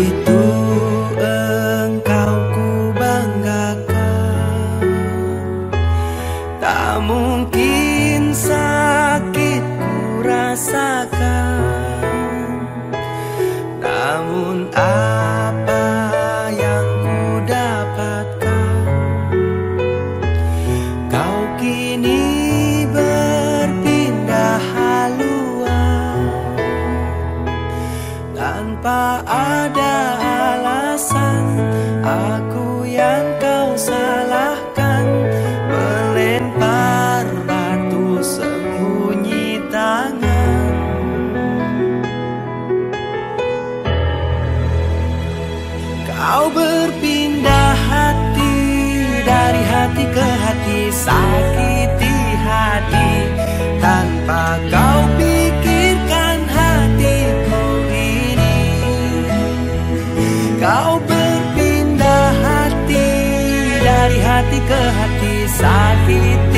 itu engkau ku banggakan. Tak mungkin sakit ku rasakan. Namun Kau berpindah hati Dari hati ke hati Sakiti hati. Tanpa kau pikirkan hatiku ini. Kau hati ke hati sakit